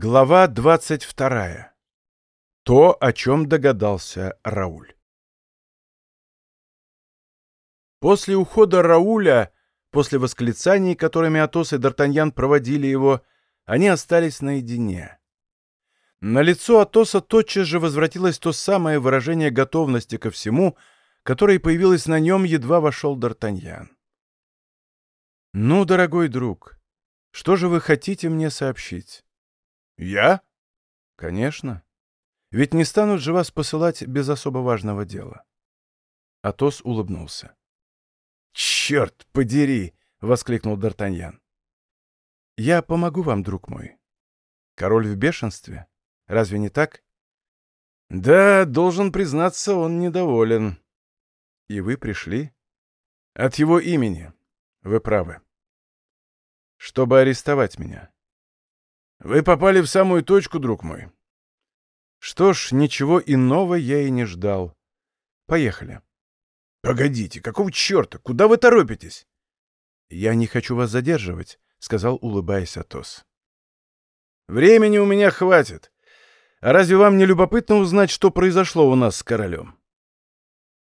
Глава 22. То, о чем догадался Рауль. После ухода Рауля, после восклицаний, которыми Атос и Д'Артаньян проводили его, они остались наедине. На лицо Атоса тотчас же возвратилось то самое выражение готовности ко всему, которое появилось на нем, едва вошел Д'Артаньян. «Ну, дорогой друг, что же вы хотите мне сообщить?» «Я?» «Конечно. Ведь не станут же вас посылать без особо важного дела». Атос улыбнулся. «Черт подери!» — воскликнул Д'Артаньян. «Я помогу вам, друг мой. Король в бешенстве? Разве не так?» «Да, должен признаться, он недоволен». «И вы пришли?» «От его имени. Вы правы. Чтобы арестовать меня». Вы попали в самую точку, друг мой. Что ж, ничего иного я и не ждал. Поехали. Погодите, какого черта? Куда вы торопитесь? Я не хочу вас задерживать, сказал, улыбаясь Атос. Времени у меня хватит. А разве вам не любопытно узнать, что произошло у нас с королем?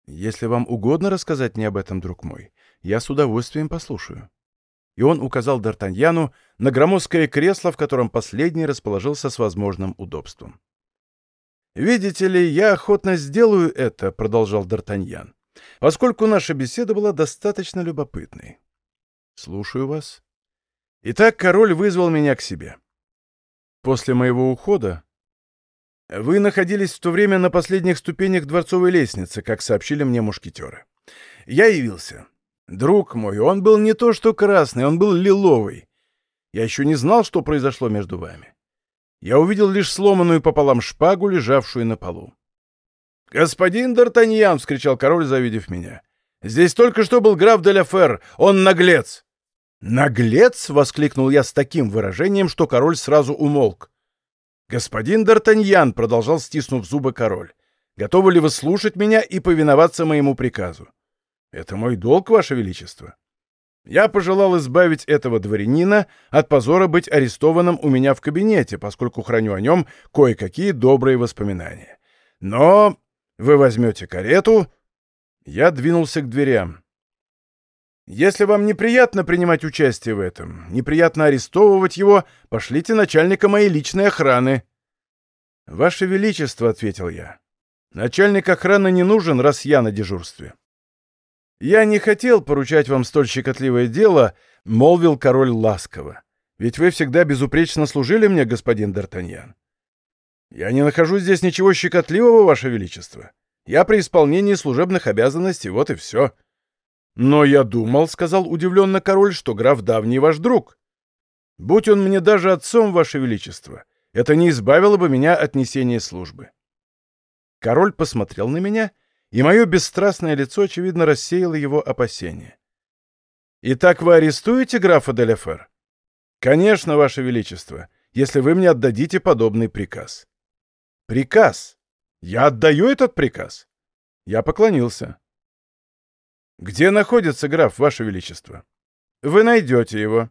Если вам угодно рассказать мне об этом, друг мой, я с удовольствием послушаю и он указал Д'Артаньяну на громоздкое кресло, в котором последний расположился с возможным удобством. «Видите ли, я охотно сделаю это», — продолжал Д'Артаньян, «поскольку наша беседа была достаточно любопытной». «Слушаю вас». «Итак, король вызвал меня к себе. После моего ухода вы находились в то время на последних ступенях дворцовой лестницы, как сообщили мне мушкетеры. Я явился. Друг мой, он был не то что красный, он был лиловый. Я еще не знал, что произошло между вами. Я увидел лишь сломанную пополам шпагу, лежавшую на полу. «Господин Д'Артаньян!» — вскричал король, завидев меня. «Здесь только что был граф де Фер. Он наглец!» «Наглец!» — воскликнул я с таким выражением, что король сразу умолк. «Господин Д'Артаньян!» — продолжал стиснув зубы король. «Готовы ли вы слушать меня и повиноваться моему приказу?» Это мой долг, Ваше Величество. Я пожелал избавить этого дворянина от позора быть арестованным у меня в кабинете, поскольку храню о нем кое-какие добрые воспоминания. Но вы возьмете карету... Я двинулся к дверям. Если вам неприятно принимать участие в этом, неприятно арестовывать его, пошлите начальника моей личной охраны. Ваше Величество, — ответил я, — начальник охраны не нужен, раз я на дежурстве. «Я не хотел поручать вам столь щекотливое дело», — молвил король ласково. «Ведь вы всегда безупречно служили мне, господин Д'Артаньян». «Я не нахожу здесь ничего щекотливого, ваше величество. Я при исполнении служебных обязанностей, вот и все». «Но я думал», — сказал удивленно король, — «что граф давний ваш друг. Будь он мне даже отцом, ваше величество, это не избавило бы меня от несения службы». Король посмотрел на меня и мое бесстрастное лицо, очевидно, рассеяло его опасения. «Итак вы арестуете графа Деляфер?» «Конечно, Ваше Величество, если вы мне отдадите подобный приказ». «Приказ? Я отдаю этот приказ?» Я поклонился. «Где находится граф, Ваше Величество?» «Вы найдете его.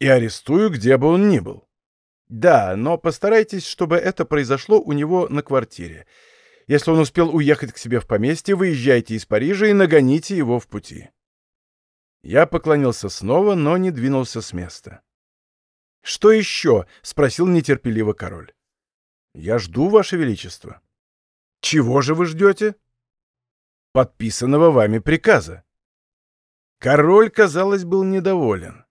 И арестую, где бы он ни был». «Да, но постарайтесь, чтобы это произошло у него на квартире. Если он успел уехать к себе в поместье, выезжайте из Парижа и нагоните его в пути. Я поклонился снова, но не двинулся с места. «Что еще?» — спросил нетерпеливо король. «Я жду, Ваше Величество». «Чего же вы ждете?» «Подписанного вами приказа». Король, казалось, был недоволен.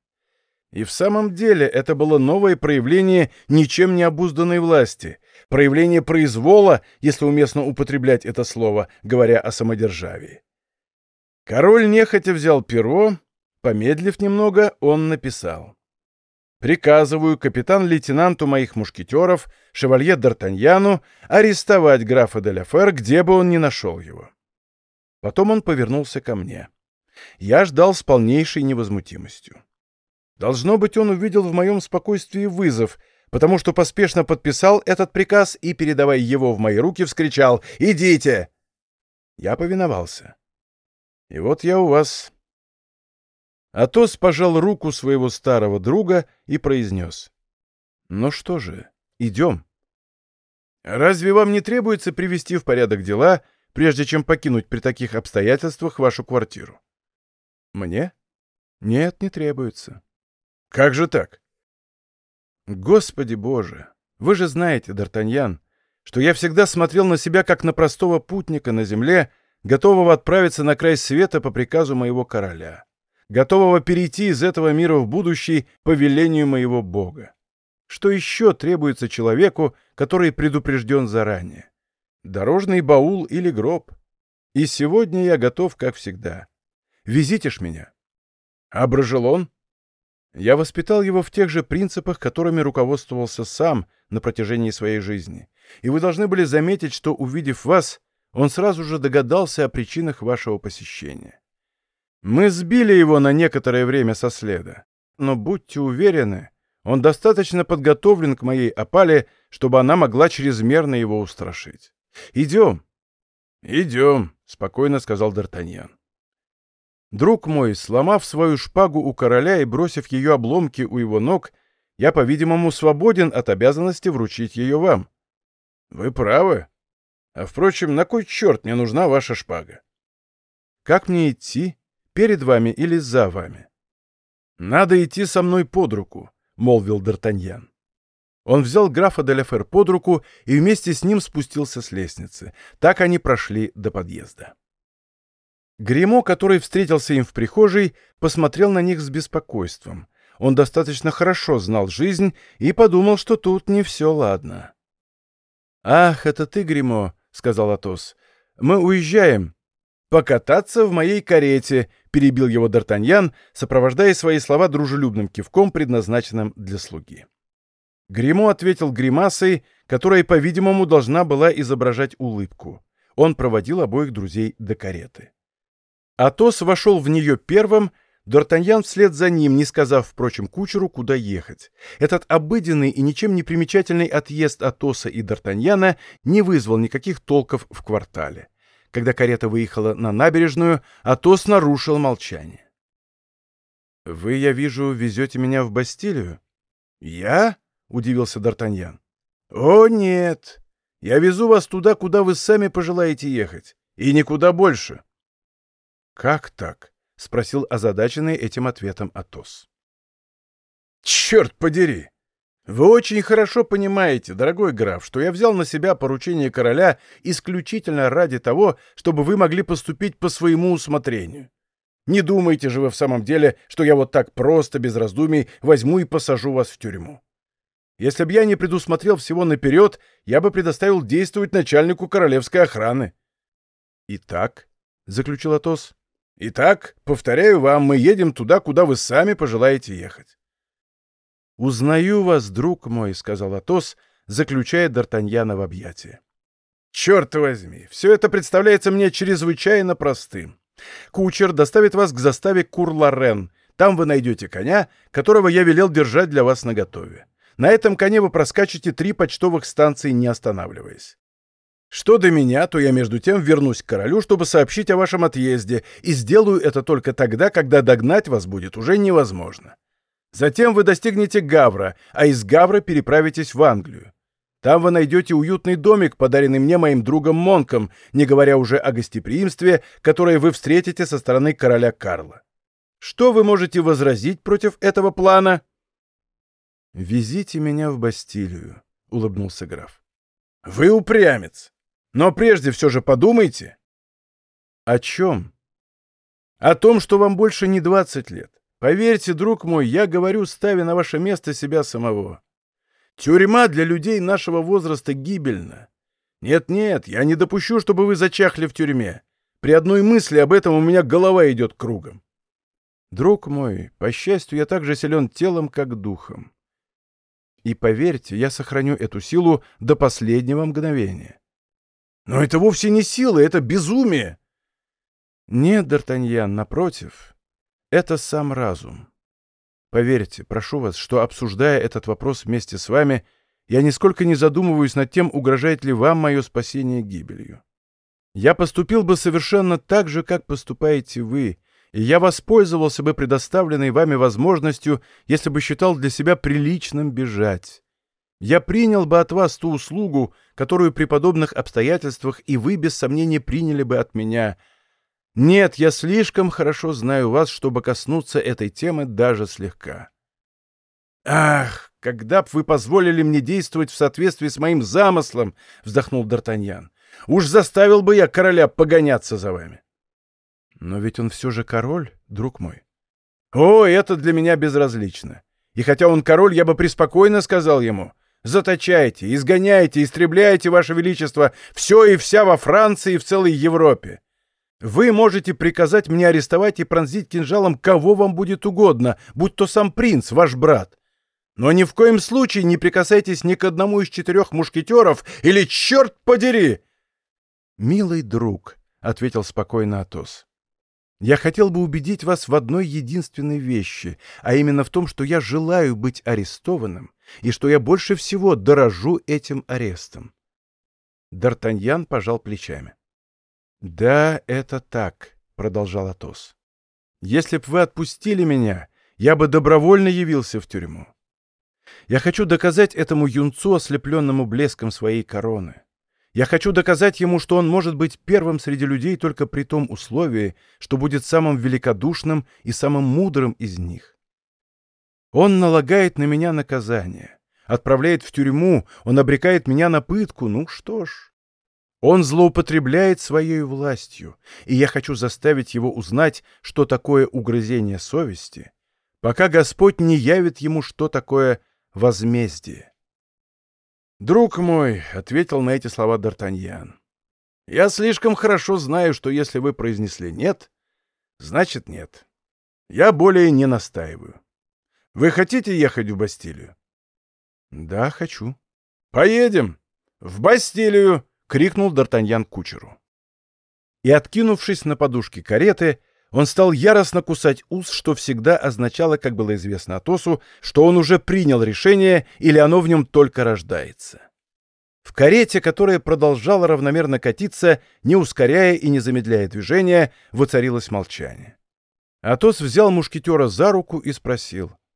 И в самом деле это было новое проявление ничем не обузданной власти, проявление произвола, если уместно употреблять это слово, говоря о самодержавии. Король нехотя взял перо, помедлив немного, он написал. «Приказываю капитан-лейтенанту моих мушкетеров, шевалье Д'Артаньяну, арестовать графа де Фер, где бы он ни нашел его». Потом он повернулся ко мне. Я ждал с полнейшей невозмутимостью. Должно быть, он увидел в моем спокойствии вызов, потому что поспешно подписал этот приказ и, передавая его в мои руки, вскричал «Идите!». Я повиновался. И вот я у вас. Атос пожал руку своего старого друга и произнес. «Ну что же, Идем. Разве вам не требуется привести в порядок дела, прежде чем покинуть при таких обстоятельствах вашу квартиру? Мне? Нет, не требуется. Как же так? Господи Боже! Вы же знаете, Д'Артаньян, что я всегда смотрел на себя как на простого путника на земле, готового отправиться на край света по приказу моего короля, готового перейти из этого мира в будущий по велению моего Бога. Что еще требуется человеку, который предупрежден заранее? Дорожный баул или гроб? И сегодня я готов, как всегда. Везите ж меня. А Брожелон? Я воспитал его в тех же принципах, которыми руководствовался сам на протяжении своей жизни. И вы должны были заметить, что, увидев вас, он сразу же догадался о причинах вашего посещения. Мы сбили его на некоторое время со следа, но будьте уверены, он достаточно подготовлен к моей опале, чтобы она могла чрезмерно его устрашить. Идем. Идем, спокойно сказал Д'Артаньян. Друг мой, сломав свою шпагу у короля и бросив ее обломки у его ног, я, по-видимому, свободен от обязанности вручить ее вам. Вы правы. А, впрочем, на кой черт мне нужна ваша шпага? Как мне идти? Перед вами или за вами? Надо идти со мной под руку, — молвил Д'Артаньян. Он взял графа де Лефер под руку и вместе с ним спустился с лестницы. Так они прошли до подъезда. Гремо, который встретился им в прихожей, посмотрел на них с беспокойством. Он достаточно хорошо знал жизнь и подумал, что тут не все ладно. «Ах, это ты, Гремо», — сказал Атос. «Мы уезжаем». «Покататься в моей карете», — перебил его Д'Артаньян, сопровождая свои слова дружелюбным кивком, предназначенным для слуги. Гремо ответил гримасой, которая, по-видимому, должна была изображать улыбку. Он проводил обоих друзей до кареты. Атос вошел в нее первым, Д'Артаньян вслед за ним, не сказав, впрочем, кучеру, куда ехать. Этот обыденный и ничем не примечательный отъезд Атоса и Д'Артаньяна не вызвал никаких толков в квартале. Когда карета выехала на набережную, Атос нарушил молчание. «Вы, я вижу, везете меня в Бастилию?» «Я?» — удивился Д'Артаньян. «О, нет! Я везу вас туда, куда вы сами пожелаете ехать, и никуда больше». «Как так?» — спросил озадаченный этим ответом Атос. «Черт подери! Вы очень хорошо понимаете, дорогой граф, что я взял на себя поручение короля исключительно ради того, чтобы вы могли поступить по своему усмотрению. Не думайте же вы в самом деле, что я вот так просто, без раздумий, возьму и посажу вас в тюрьму. Если бы я не предусмотрел всего наперед, я бы предоставил действовать начальнику королевской охраны». «Итак», — заключил Атос, Итак, повторяю вам, мы едем туда, куда вы сами пожелаете ехать. «Узнаю вас, друг мой», — сказал Атос, заключая Д'Артаньяна в объятия. «Черт возьми, все это представляется мне чрезвычайно простым. Кучер доставит вас к заставе Курларен. Там вы найдете коня, которого я велел держать для вас наготове. На этом коне вы проскачете три почтовых станции, не останавливаясь. Что до меня, то я между тем вернусь к королю, чтобы сообщить о вашем отъезде, и сделаю это только тогда, когда догнать вас будет уже невозможно. Затем вы достигнете Гавра, а из Гавра переправитесь в Англию. Там вы найдете уютный домик, подаренный мне моим другом Монком, не говоря уже о гостеприимстве, которое вы встретите со стороны короля Карла. Что вы можете возразить против этого плана? «Везите меня в Бастилию», — улыбнулся граф. «Вы упрямец! Но прежде все же подумайте. О чем? О том, что вам больше не 20 лет. Поверьте, друг мой, я говорю, ставя на ваше место себя самого. Тюрьма для людей нашего возраста гибельна. Нет-нет, я не допущу, чтобы вы зачахли в тюрьме. При одной мысли об этом у меня голова идет кругом. Друг мой, по счастью, я так же силен телом, как духом. И поверьте, я сохраню эту силу до последнего мгновения. Но это вовсе не сила, это безумие. Нет, Д'Артаньян, напротив, это сам разум. Поверьте, прошу вас, что, обсуждая этот вопрос вместе с вами, я нисколько не задумываюсь над тем, угрожает ли вам мое спасение гибелью. Я поступил бы совершенно так же, как поступаете вы, и я воспользовался бы предоставленной вами возможностью, если бы считал для себя приличным бежать. Я принял бы от вас ту услугу, которую при подобных обстоятельствах и вы, без сомнения, приняли бы от меня. Нет, я слишком хорошо знаю вас, чтобы коснуться этой темы даже слегка. Ах, когда б вы позволили мне действовать в соответствии с моим замыслом, вздохнул Д'Артаньян. Уж заставил бы я короля погоняться за вами. Но ведь он все же король, друг мой. О, это для меня безразлично. И хотя он король, я бы преспокойно сказал ему, заточайте, изгоняйте, истребляйте, ваше величество, все и вся во Франции и в целой Европе. Вы можете приказать мне арестовать и пронзить кинжалом кого вам будет угодно, будь то сам принц, ваш брат. Но ни в коем случае не прикасайтесь ни к одному из четырех мушкетеров, или черт подери!» «Милый друг», — ответил спокойно Атос, — «я хотел бы убедить вас в одной единственной вещи, а именно в том, что я желаю быть арестованным и что я больше всего дорожу этим арестом». Д'Артаньян пожал плечами. «Да, это так», — продолжал Атос. «Если б вы отпустили меня, я бы добровольно явился в тюрьму. Я хочу доказать этому юнцу, ослепленному блеском своей короны. Я хочу доказать ему, что он может быть первым среди людей только при том условии, что будет самым великодушным и самым мудрым из них. Он налагает на меня наказание, отправляет в тюрьму, он обрекает меня на пытку, ну что ж. Он злоупотребляет своей властью, и я хочу заставить его узнать, что такое угрызение совести, пока Господь не явит ему, что такое возмездие. «Друг мой», — ответил на эти слова Д'Артаньян, — «я слишком хорошо знаю, что если вы произнесли «нет», значит «нет». Я более не настаиваю. Вы хотите ехать в Бастилию?» «Да, хочу». «Поедем! В Бастилию!» — крикнул Д'Артаньян кучеру. И, откинувшись на подушке кареты, он стал яростно кусать ус, что всегда означало, как было известно Атосу, что он уже принял решение или оно в нем только рождается. В карете, которая продолжала равномерно катиться, не ускоряя и не замедляя движения, воцарилось молчание. Атос взял мушкетера за руку и спросил. —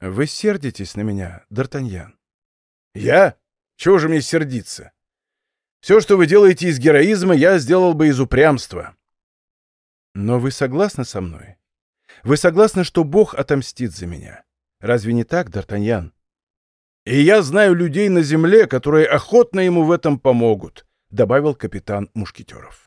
Вы сердитесь на меня, Д'Артаньян? — Я? Чего же мне сердиться? Все, что вы делаете из героизма, я сделал бы из упрямства. Но вы согласны со мной? Вы согласны, что Бог отомстит за меня? Разве не так, Д'Артаньян? И я знаю людей на земле, которые охотно ему в этом помогут, добавил капитан Мушкетеров.